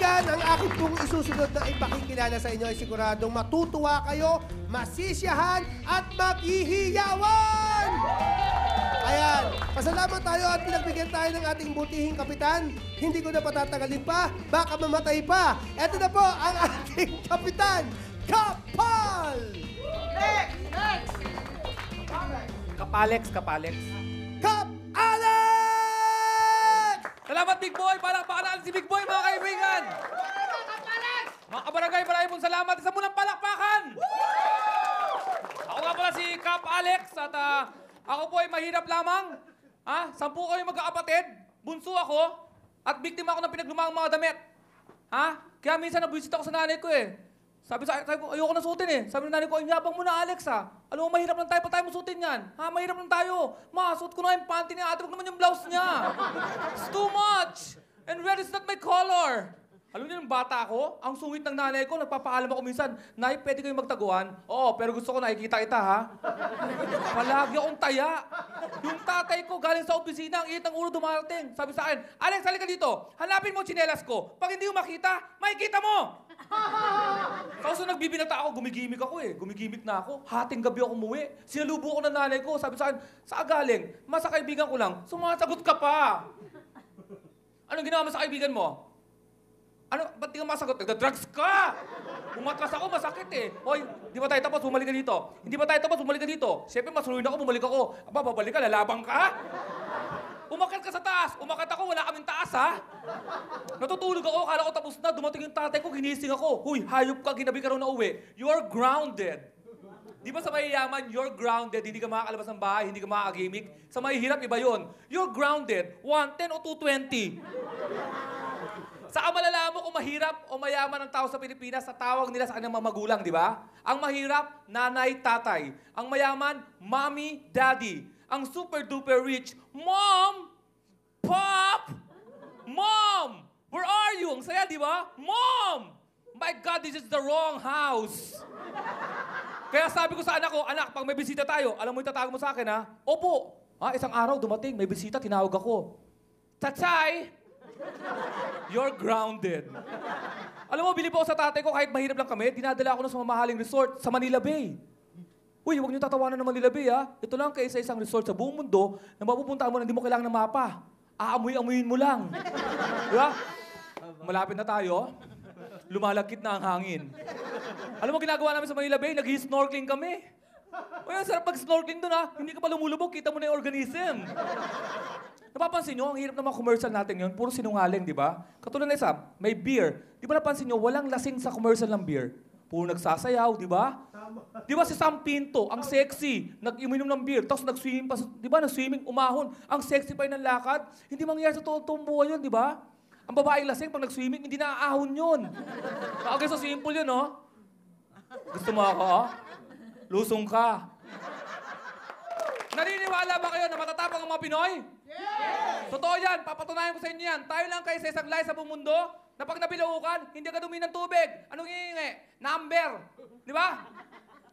kaibigan, ang aking pong isusunod na ipakikilala sa inyo ay siguradong matutuwa kayo, masisiyahan, at maghihiyawan! Ayan, pasalamat tayo at pinagbigyan tayo ng ating butihing kapitan. Hindi ko na patatagalin pa, baka mamatay pa. Ito na po ang ating kapitan, Kapal! Kapalex, kapalex. Kap Alex! Salamat, Big Boy! Palakpakan natin si Big Boy, mga kaibigan! Mga kabarangay, maraming pong salamat. Isa munang palakpakan! Ako nga pala si Cap Alex at ah, ako po ay mahirap lamang. Ha? Sampu kayo magkakapatid. Bunso ako at biktima ako ng pinaglumaang mga damit. Ha? Kaya minsan nabuisit ako sa nanay ko eh. Sabi sa ko, ayoko na suotin eh. Sabi ng nanay ko, ay yabang mo na Alex ha. Alam mo, mahirap lang tayo pa tayo suotin yan. Ha? Mahirap lang tayo. Ma, suot ko na yung panty niya. Ate, huwag naman yung blouse niya. It's too much. And red is not my color. Alam niyo yung bata ako, ang sungit ng nanay ko, nagpapaalam ako minsan, Nay, pwede kayong magtaguan? Oo, pero gusto ko nakikita kita, ha? Palagi akong taya. Yung tatay ko, galing sa opisina, ang init ng ulo dumarating. Sabi sa akin, Alex, halika dito. Hanapin mo tsinelas ko. Pag hindi mo makita, makikita mo! Tapos nung nagbibinata ako, gumigimik ako eh. Gumigimik na ako. Hating gabi ako umuwi. Sinalubo ko ng nanay ko. Sabi sa akin, sa galing? Masa kaibigan ko lang. Sumasagot ka pa. Anong ginawa mo sa kaibigan mo? Ano, ba't di ka masagot? Nagda-drugs ka! Umatras ako, masakit eh. Hoy, di ba tayo tapos, bumalik ka dito. Hindi ba tayo tapos, bumalik ka dito. Siyempre, masuloy ako, bumalik ako. Aba, babalik ka, lalabang ka? Umakyat ka sa taas. Umakyat ako, wala kaming taas, ha? Natutulog ako, kala ko tapos na. Dumating yung tatay ko, ginising ako. Huy, hayop ka, ginabi ka raw na uwi. You're grounded. Di ba sa mayayaman, you're grounded, hindi ka makakalabas ng bahay, hindi ka makakagimik. Sa mahihirap, iba yon. You're grounded, 110 o 220. Saka malalaman mo kung mahirap o mayaman ang tao sa Pilipinas sa tawag nila sa kanyang mga magulang, di ba? Ang mahirap, nanay, tatay. Ang mayaman, mommy, daddy. Ang super duper rich, mom, pop, mom. Where are you? Ang saya, di ba? Mom! My God, this is the wrong house. Kaya sabi ko sa anak ko, anak, pag may bisita tayo, alam mo yung tatago mo sa akin, ha? Opo. Ha, isang araw dumating, may bisita, tinawag ako. Tatay! You're grounded. Alam mo, bilib ako sa tatay ko, kahit mahirap lang kami, dinadala ako sa mamahaling resort sa Manila Bay. Uy, huwag niyo tatawanan ng Manila Bay, ha? Ito lang kayo sa isang resort sa buong mundo na mapupuntahan mo na hindi mo kailangan ng mapa. Aamoy-amoyin mo lang. Di ba? Malapit na tayo. Lumalagkit na ang hangin. Alam mo, ginagawa namin sa Manila Bay, nag-snorkeling kami. Uy, ang sarap pag-snorkeling doon, ha? Hindi ka pa lumulubog, kita mo na yung organism. Napapansin nyo, ang hirap ng mga commercial natin yun, puro sinungaling, di ba? Katulad na isa, may beer. Di ba napansin nyo, walang lasing sa commercial ng beer. Puro nagsasayaw, di ba? Di ba si Sam Pinto, ang sexy, nag-iminom ng beer, tapos nag-swimming pa, di ba, nag-swimming, umahon, ang sexy pa yun ng lakad. Hindi mangyayari sa totoong buhay yun, di ba? Ang babaeng lasing, pag nag-swimming, hindi naaahon yun. Nakagay sa simple yun, no? Gusto mo ako, oh? Lusong ka. Naniniwala ba kayo na matatapang ang mga Pinoy? Yes! Totoo yan. Papatunayan ko sa inyo yan. Tayo lang kayo sa isang lahi sa buong mundo na pag nabilaukan, hindi ka dumi ng tubig. Anong hihingi? Number. Di ba?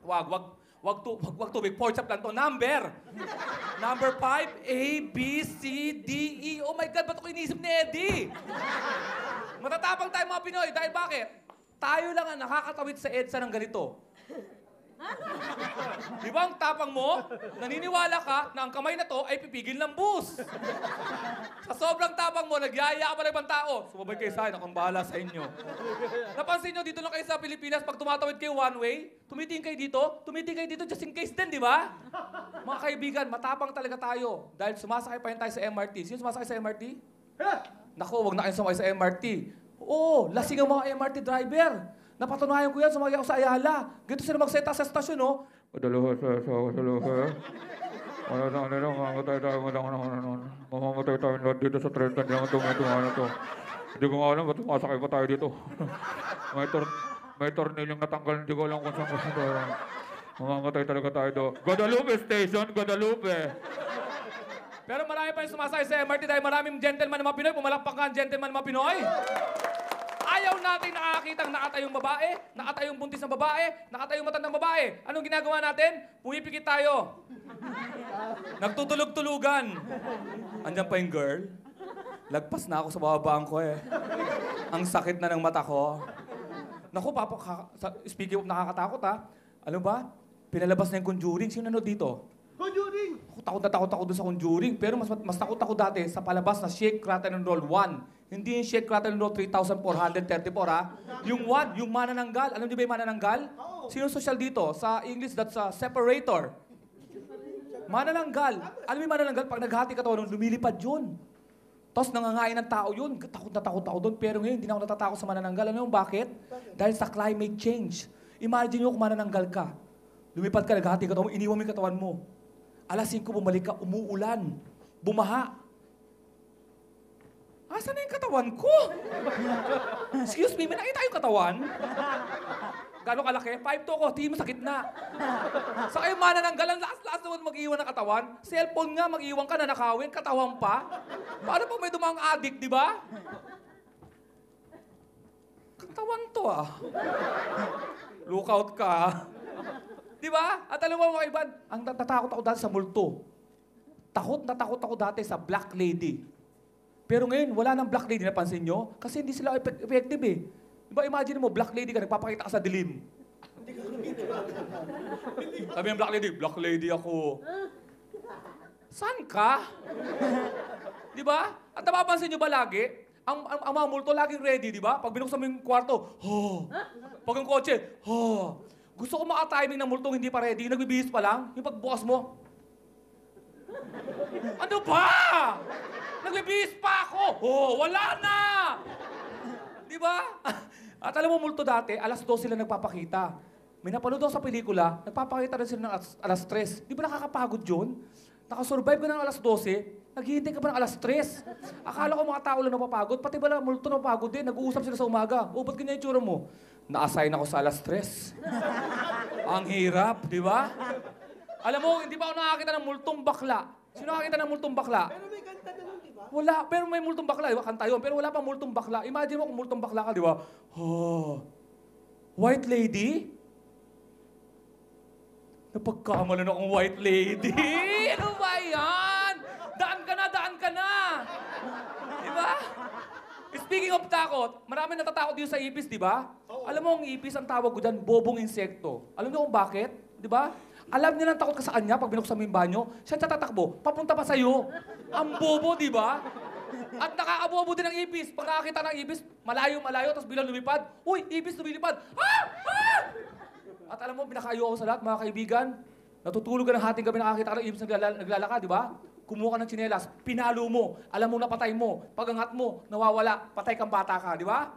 Wag, wag, wag, tu, wag, wag tubig. Chop lang to. Number. Number five, A, B, C, D, E. Oh my God, ba't ako iniisip ni Eddie? Matatapang tayo mga Pinoy. Dahil bakit? Tayo lang ang nakakatawid sa EDSA ng ganito. Di ba ang tapang mo? Naniniwala ka na ang kamay na to ay pipigil ng bus. Sa sobrang tapang mo, nagyaya ka ibang tao. Sumabay kayo sa akin, akong bahala sa inyo. Napansin nyo, dito lang kayo sa Pilipinas, pag tumatawid kayo one way, tumitingin kayo dito, tumitingin kayo dito just in case din, di ba? Mga kaibigan, matapang talaga tayo. Dahil sumasakay pa rin tayo sa MRT. Sino sumasakay sa MRT? Nako, wag na kayo sumakay sa MRT. Oo, lasing ang mga MRT driver. Napatunayan ko yan, sumakay ako sa Ayala. Ganito sila magseta sa stasyon, no? Dalawa sa sa dalawa. Ano na ano lang mamatay tayo mamamatay tayo lahat dito sa 30 lang ito may ano to. Hindi ko alam ba't sumasakay pa tayo dito. may tor may tornilyong natanggal hindi ko alam kung saan ko ito. Mamamatay talaga tayo doon. Guadalupe Station, Guadalupe. Pero marami pa yung sumasakay sa MRT dahil maraming gentleman na mga Pinoy. Pumalakpak ka ang gentleman na mga Pinoy. Ayaw natin nakakita ng nakatayong babae, nakatayong buntis na babae, nakatayong matandang babae. Anong ginagawa natin? Pumipikit tayo. Nagtutulog-tulugan. Andiyan pa yung girl. Lagpas na ako sa bababaan ko eh. Ang sakit na ng mata ko. Naku, papa, speaking of nakakatakot ha. Ano ba? Pinalabas na yung Conjuring. Sino nanood dito? Takot na takot ako doon sa Conjuring. Pero mas, mas takot ako dati sa palabas na Shake, Rattle and Roll 1. Hindi yung Shake, Rattle and Roll 3,434 ha. Yung 1, yung manananggal. Alam niyo ba yung manananggal? Sino social dito? Sa English, that's a separator. Manananggal. Alam mo yung manananggal? Pag naghati ka to, lumilipad yun. Tapos nangangain ng tao yun. Takot na takot ako doon. Pero ngayon, hindi na ako natatakot sa manananggal. Ano yung bakit? Dahil sa climate change. Imagine nyo kung manananggal ka. Lumipad ka, naghati ka iniwan mo yung katawan mo. Alas 5 bumalik ka, umuulan. Bumaha. Asan na yung katawan ko? Excuse me, may nakita yung katawan? Gano'ng kalaki? 5 to ako, tingin mo sa gitna. Sa kayo manananggal, ang lakas-lakas naman mag-iwan ng katawan. Cellphone nga, mag-iwan ka na nakawin, katawan pa. Paano pa may dumang addict, di ba? Katawan to ah. Look out ka. Di ba? At alam mo mga iban, ang natatakot ako dati sa multo. Takot na takot ako dati sa black lady. Pero ngayon, wala nang black lady, napansin nyo? Kasi hindi sila effect- effective eh. Di ba, imagine mo, black lady ka, nagpapakita ka sa dilim. Sabi ng black lady, black lady ako. Saan ka? Di ba? At napapansin nyo ba lagi? Ang, ang, ang mga multo laging ready, di ba? Pag binuksan mo yung kwarto, ho. Pag yung kotse, ho. Gusto ko maka-timing ng multong hindi pa ready, nagbibihis pa lang, yung pagbukas mo, ano ba? Nagbibihis pa ako! Oh, wala na! Di ba? At alam mo, multo dati, alas 2 sila nagpapakita. May napanood ako sa pelikula, nagpapakita rin sila ng alas, alas 3. Di ba nakakapagod yun? Nakasurvive ka ng alas 12, naghihintay ka pa ng alas 3. Akala ko mga tao lang napapagod, pati ba lang multo napapagod din, nag-uusap sila sa umaga. O, ba't ganyan yung tsura mo? Na-assign ako sa alas 3. Ang hirap, di ba? Alam mo, hindi pa ako nakakita ng multong bakla. Sino nakakita ng multong bakla? Pero may kanta na di ba? Wala, pero may multong bakla, di ba? Kanta yun, pero wala pang multong bakla. Imagine mo kung multong bakla ka, di ba? Oh, white lady? Napagkamalan akong white lady. ano ba yan? Daan ka na, daan ka na. Di ba? Speaking of takot, marami natatakot dito sa ipis, di ba? Alam mo, ang ipis, ang tawag ko dyan, bobong insekto. Alam niyo kung bakit? Di ba? Alam niya lang takot ka sa kanya pag binuksan mo yung banyo, siya tatatakbo, papunta pa sa'yo. Ang bobo, di ba? At nakakabobo din ang ipis. Pag nakakita ng ipis, malayo-malayo, tapos bilang lumipad, Uy, ipis lumilipad! Ah! Ah! At alam mo, pinakayo ako sa lahat, mga kaibigan. Natutulog ka ng hating gabi, nakakita ka ng ibis naglala- naglalakad, di ba? Kumuha ka ng tsinelas, pinalo mo, alam mo napatay mo, pagangat mo, nawawala, patay kang bata ka, di ba?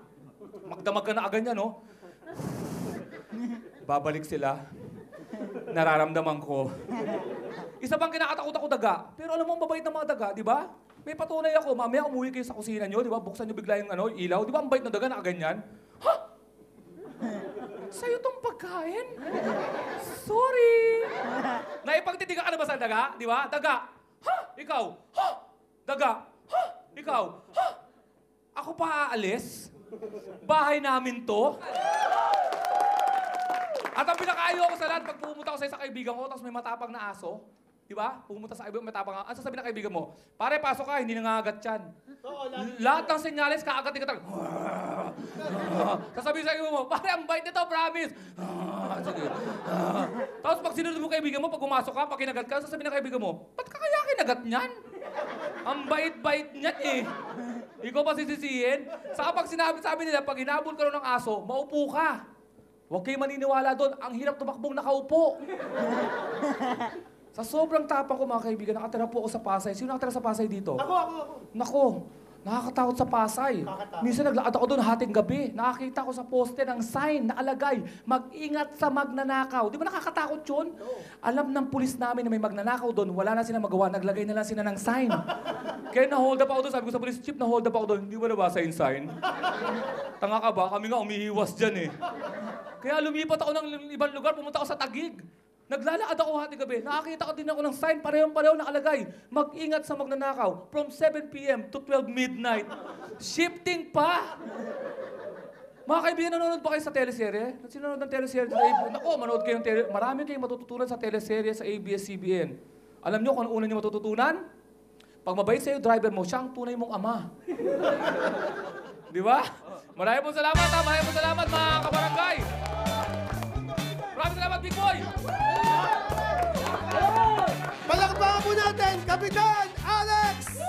Magdamag ka na agad yan, no? Babalik sila. Nararamdaman ko. Isa pang kinakatakot ako daga. Pero alam mo, ang babait ng mga daga, di ba? May patunay ako, mamaya umuwi kayo sa kusina nyo, di ba? Buksan nyo bigla yung ano, ilaw. Di ba ang bait ng daga, nakaganyan? Ha? Sa'yo tong pagkain? Sorry. Naipagtitigan ka na ba sa daga? Di ba? Daga. Ha? Ikaw. Ha? Daga. Ha? Ikaw. Ha? Ako pa aalis? Bahay namin to? At ang pinakaayo ko sa lahat, pag pumunta ko sa isang kaibigan ko, tapos may matapang na aso, di ba? Pumunta sa kaibigan, may matapang na, ano sasabihin ng kaibigan mo? Pare, pasok ka, hindi nangangagat yan. Oo, lahat. Lahat ng senyales, kakagat talaga. Sasabihin sa mo, pare, ang bait nito, promise. Sige. Tapos pag sinunod mo kaibigan mo, pag pumasok ka, pag kinagat ka, sasabihin ng kaibigan mo, ba't ka kaya kinagat niyan? Ang bait-bait niyan eh. Ikaw pa sisisihin? Saka pag sinabi, sabi nila, pag hinabol ka ng aso, maupo ka. Huwag kayo maniniwala doon. Ang hirap tumakbong nakaupo. sa sobrang tapang ko, mga kaibigan, nakatira po ako sa Pasay. Sino nakatira sa Pasay dito? Ako, ako, ako. Nako, nakakatakot sa Pasay. Nakakatakot. Minsan naglakad ako doon hating gabi. Nakakita ko sa poste ng sign nakalagay, mag-ingat sa magnanakaw. Di ba nakakatakot yun? Alam ng pulis namin na may magnanakaw doon, wala na sila magawa, naglagay na lang sila ng sign. Kaya na-hold up ako doon, sabi ko sa police chief, na-hold up ako doon, hindi mo nabasa yung sign? Tanga ka ba? Kami nga umiiwas dyan eh. Kaya lumipat ako ng ibang lugar, pumunta ako sa Tagig. Naglalakad ako hati gabi. Nakakita ko din ako ng sign, parehong-pareho nakalagay. Mag-ingat sa magnanakaw from 7 p.m. to 12 midnight. Shifting pa! Mga kaibigan, nanonood ba kayo sa teleserye? Sino nanonood ng teleserye sa ABS? Nako, manood kayo ng teleserye. Marami kayong matututunan sa teleserye sa ABS-CBN. Alam niyo kung ano una niyo matututunan? Pag mabait sa'yo driver mo, siya ang tunay mong ama. Di ba? Maraming pong salamat ha. Maraming pong salamat mga kabarangay. Maraming salamat, Big Boy. Palakpakan po natin, Kapitan Alex